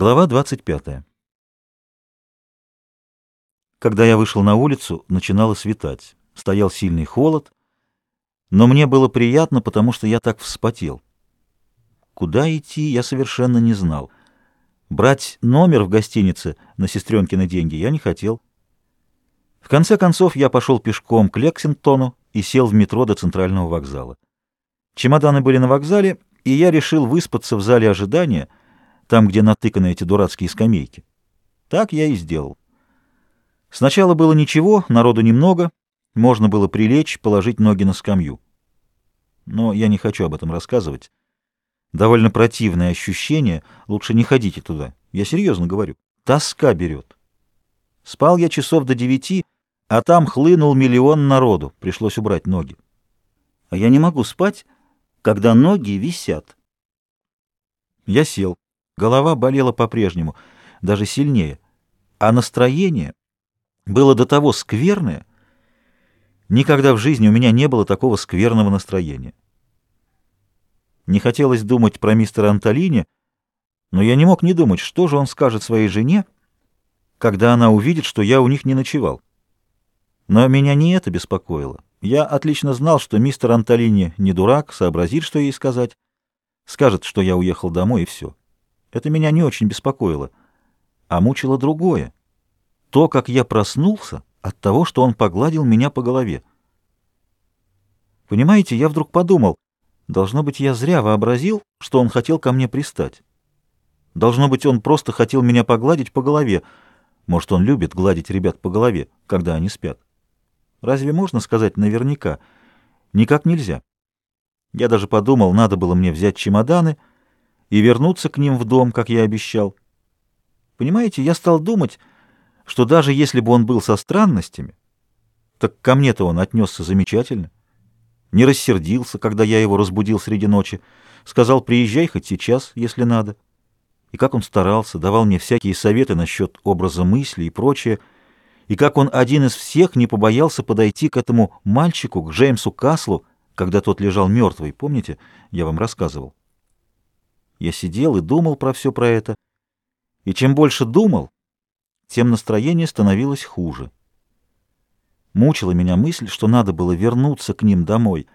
Глава 25. Когда я вышел на улицу, начинало светать. Стоял сильный холод, но мне было приятно, потому что я так вспотел. Куда идти, я совершенно не знал. Брать номер в гостинице на сестренкины деньги я не хотел. В конце концов, я пошел пешком к Лексингтону и сел в метро до центрального вокзала. Чемоданы были на вокзале, и я решил выспаться в зале ожидания — там, где натыканы эти дурацкие скамейки. Так я и сделал. Сначала было ничего, народу немного, можно было прилечь, положить ноги на скамью. Но я не хочу об этом рассказывать. Довольно противное ощущение, лучше не ходите туда. Я серьезно говорю. Тоска берет. Спал я часов до девяти, а там хлынул миллион народу, пришлось убрать ноги. А я не могу спать, когда ноги висят. Я сел. Голова болела по-прежнему, даже сильнее. А настроение было до того скверное, никогда в жизни у меня не было такого скверного настроения. Не хотелось думать про мистера Антолини, но я не мог не думать, что же он скажет своей жене, когда она увидит, что я у них не ночевал. Но меня не это беспокоило. Я отлично знал, что мистер Антолини не дурак, сообразит, что ей сказать, скажет, что я уехал домой, и все. Это меня не очень беспокоило, а мучило другое. То, как я проснулся от того, что он погладил меня по голове. Понимаете, я вдруг подумал, должно быть, я зря вообразил, что он хотел ко мне пристать. Должно быть, он просто хотел меня погладить по голове. Может, он любит гладить ребят по голове, когда они спят. Разве можно сказать наверняка? Никак нельзя. Я даже подумал, надо было мне взять чемоданы — и вернуться к ним в дом, как я обещал. Понимаете, я стал думать, что даже если бы он был со странностями, так ко мне-то он отнесся замечательно. Не рассердился, когда я его разбудил среди ночи, сказал, приезжай хоть сейчас, если надо. И как он старался, давал мне всякие советы насчет образа мысли и прочее, и как он один из всех не побоялся подойти к этому мальчику, к Джеймсу Каслу, когда тот лежал мертвый, помните, я вам рассказывал. Я сидел и думал про все про это. И чем больше думал, тем настроение становилось хуже. Мучила меня мысль, что надо было вернуться к ним домой.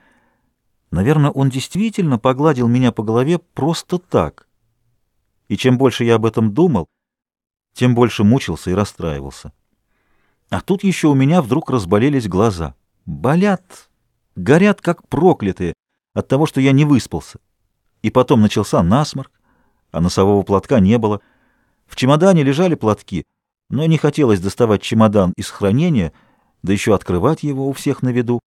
Наверное, он действительно погладил меня по голове просто так. И чем больше я об этом думал, тем больше мучился и расстраивался. А тут еще у меня вдруг разболелись глаза. Болят, горят, как проклятые, от того, что я не выспался. И потом начался насморк, а носового платка не было. В чемодане лежали платки, но не хотелось доставать чемодан из хранения, да еще открывать его у всех на виду.